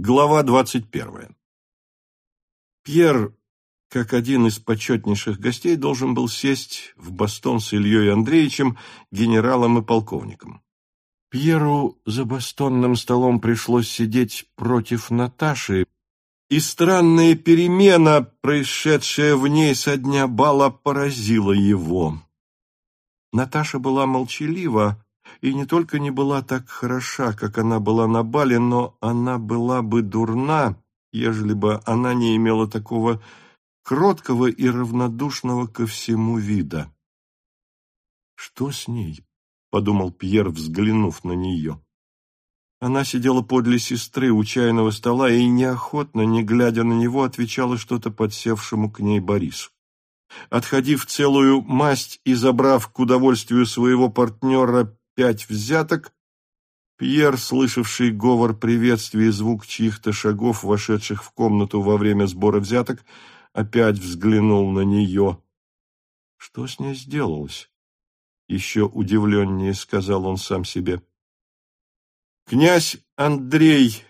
Глава двадцать первая. Пьер, как один из почетнейших гостей, должен был сесть в бастон с Ильей Андреевичем, генералом и полковником. Пьеру за бастонным столом пришлось сидеть против Наташи, и странная перемена, происшедшая в ней со дня бала, поразила его. Наташа была молчалива, и не только не была так хороша, как она была на бале, но она была бы дурна, ежели бы она не имела такого кроткого и равнодушного ко всему вида. «Что с ней?» — подумал Пьер, взглянув на нее. Она сидела подле сестры у чайного стола и неохотно, не глядя на него, отвечала что-то подсевшему к ней Борису. Отходив целую масть и забрав к удовольствию своего партнера пять взяток, Пьер, слышавший говор приветствия и звук чьих-то шагов, вошедших в комнату во время сбора взяток, опять взглянул на нее. Что с ней сделалось? Еще удивленнее сказал он сам себе. Князь Андрей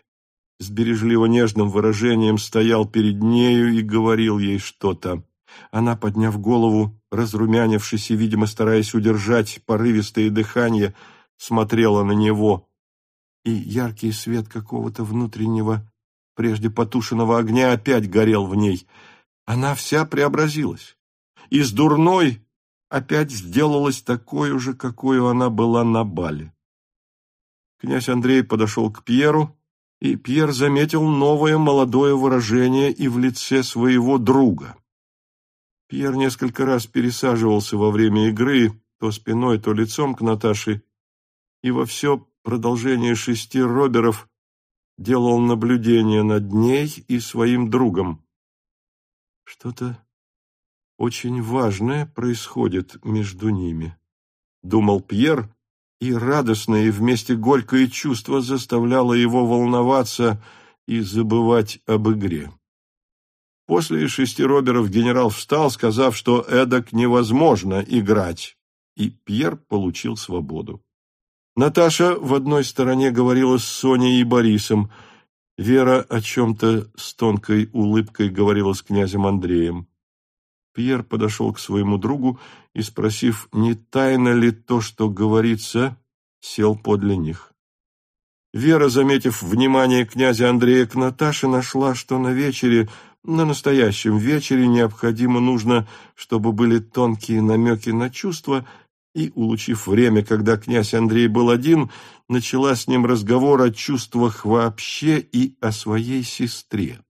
с бережливо-нежным выражением стоял перед нею и говорил ей что-то. Она, подняв голову, разрумянившись и, видимо, стараясь удержать порывистое дыхание, смотрела на него. И яркий свет какого-то внутреннего, прежде потушенного огня опять горел в ней. Она вся преобразилась. Из дурной опять сделалась такой же, какой она была на бале. Князь Андрей подошел к Пьеру, и Пьер заметил новое молодое выражение и в лице своего друга. Пьер несколько раз пересаживался во время игры, то спиной, то лицом к Наташе, и во все продолжение шести роберов делал наблюдение над ней и своим другом. Что-то очень важное происходит между ними, думал Пьер, и радостное и вместе горькое чувство заставляло его волноваться и забывать об игре. После шести роберов генерал встал, сказав, что эдак невозможно играть, и Пьер получил свободу. Наташа в одной стороне говорила с Соней и Борисом, Вера о чем-то с тонкой улыбкой говорила с князем Андреем. Пьер подошел к своему другу и, спросив, не тайно ли то, что говорится, сел подле них. Вера, заметив внимание князя Андрея к Наташе, нашла, что на вечере на настоящем вечере необходимо нужно, чтобы были тонкие намеки на чувства, и, улучив время, когда князь Андрей был один, начала с ним разговор о чувствах вообще и о своей сестре.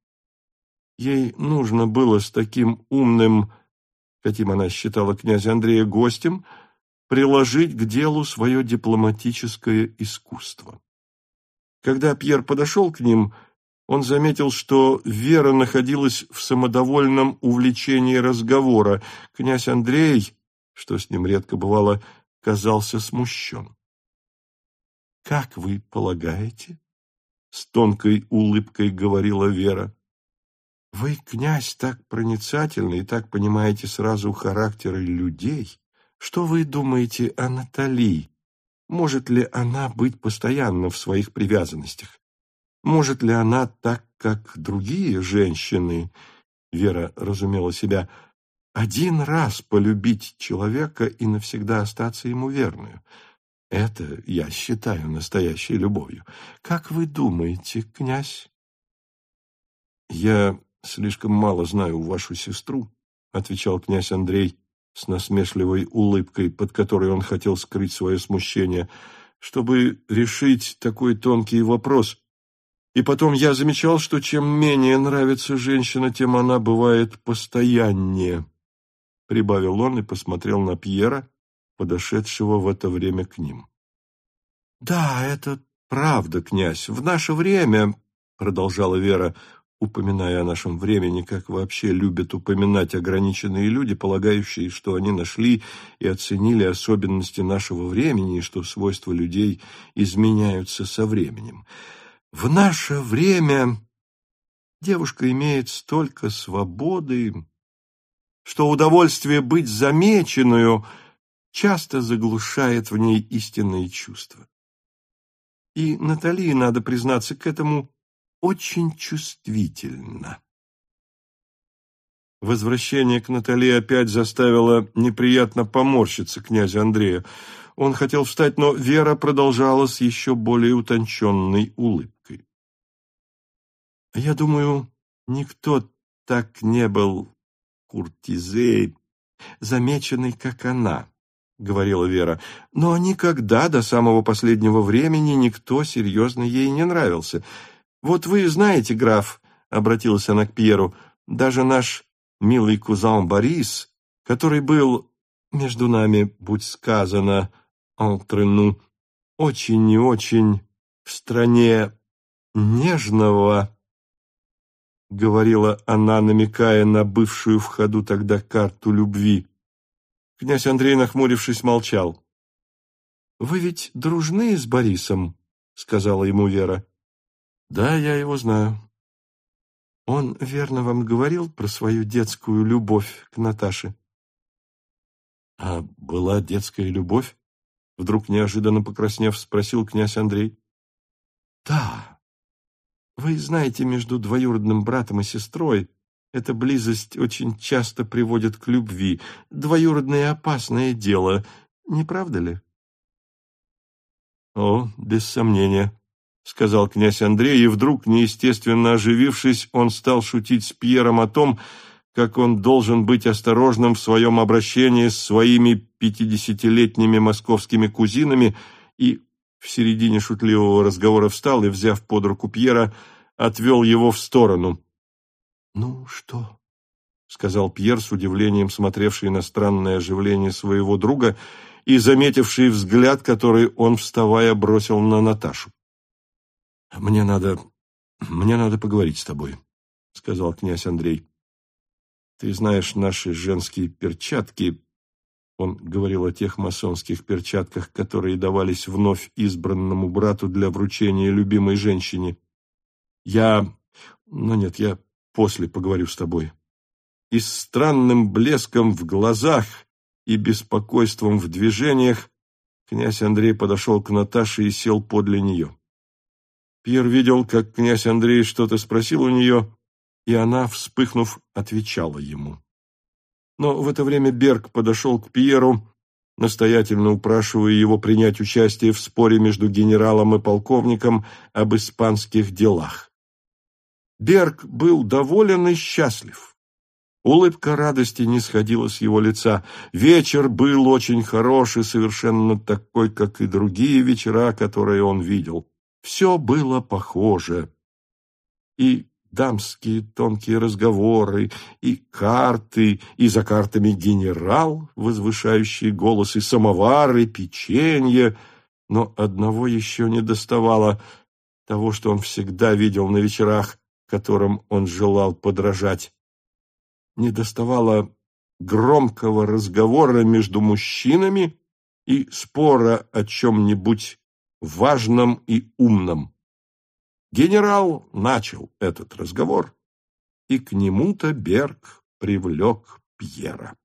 Ей нужно было с таким умным, каким она считала князя Андрея гостем, приложить к делу свое дипломатическое искусство. Когда Пьер подошел к ним, он заметил, что Вера находилась в самодовольном увлечении разговора. Князь Андрей, что с ним редко бывало, казался смущен. «Как вы полагаете?» — с тонкой улыбкой говорила Вера. «Вы, князь, так проницательный и так понимаете сразу характеры людей. Что вы думаете о Натали? Может ли она быть постоянно в своих привязанностях? Может ли она, так как другие женщины, Вера разумела себя, один раз полюбить человека и навсегда остаться ему верную? Это я считаю настоящей любовью. Как вы думаете, князь? Я слишком мало знаю вашу сестру, отвечал князь Андрей с насмешливой улыбкой, под которой он хотел скрыть свое смущение, чтобы решить такой тонкий вопрос. И потом я замечал, что чем менее нравится женщина, тем она бывает постояннее. Прибавил он и посмотрел на Пьера, подошедшего в это время к ним. «Да, это правда, князь. В наше время, — продолжала Вера, упоминая о нашем времени, как вообще любят упоминать ограниченные люди, полагающие, что они нашли и оценили особенности нашего времени и что свойства людей изменяются со временем. В наше время девушка имеет столько свободы, что удовольствие быть замеченную часто заглушает в ней истинные чувства. И Натали, надо признаться, к этому очень чувствительна. Возвращение к Натали опять заставило неприятно поморщиться князя Андрея. Он хотел встать, но Вера продолжала с еще более утонченной улыбкой. «Я думаю, никто так не был куртизей, замеченный, как она», — говорила Вера. «Но никогда до самого последнего времени никто серьезно ей не нравился. Вот вы знаете, граф, — обратилась она к Пьеру, — даже наш милый кузан Борис, который был, между нами, будь сказано, — Алтрену очень и очень в стране нежного, — говорила она, намекая на бывшую в ходу тогда карту любви. Князь Андрей, нахмурившись, молчал. — Вы ведь дружны с Борисом? — сказала ему Вера. — Да, я его знаю. Он верно вам говорил про свою детскую любовь к Наташе? — А была детская любовь? Вдруг неожиданно покраснев, спросил князь Андрей. Да. Вы знаете, между двоюродным братом и сестрой эта близость очень часто приводит к любви. Двоюродное опасное дело, не правда ли? О, без сомнения, сказал князь Андрей, и вдруг, неестественно оживившись, он стал шутить с Пьером о том, как он должен быть осторожным в своем обращении с своими пятидесятилетними московскими кузинами, и в середине шутливого разговора встал и, взяв под руку Пьера, отвел его в сторону. — Ну, что? — сказал Пьер с удивлением, смотревший на странное оживление своего друга и заметивший взгляд, который он, вставая, бросил на Наташу. — Мне надо... мне надо поговорить с тобой, — сказал князь Андрей. Ты знаешь наши женские перчатки. Он говорил о тех масонских перчатках, которые давались вновь избранному брату для вручения любимой женщине. Я... Ну нет, я после поговорю с тобой. И с странным блеском в глазах и беспокойством в движениях князь Андрей подошел к Наташе и сел подле нее. Пьер видел, как князь Андрей что-то спросил у нее, и она, вспыхнув, отвечала ему. Но в это время Берг подошел к Пьеру, настоятельно упрашивая его принять участие в споре между генералом и полковником об испанских делах. Берг был доволен и счастлив. Улыбка радости не сходила с его лица. Вечер был очень хороший, совершенно такой, как и другие вечера, которые он видел. Все было похоже. И дамские тонкие разговоры, и карты, и за картами генерал, возвышающий голос, и самовары, печенье. Но одного еще не доставало того, что он всегда видел на вечерах, которым он желал подражать. Не доставало громкого разговора между мужчинами и спора о чем-нибудь важном и умном. Генерал начал этот разговор, и к нему-то Берг привлек Пьера.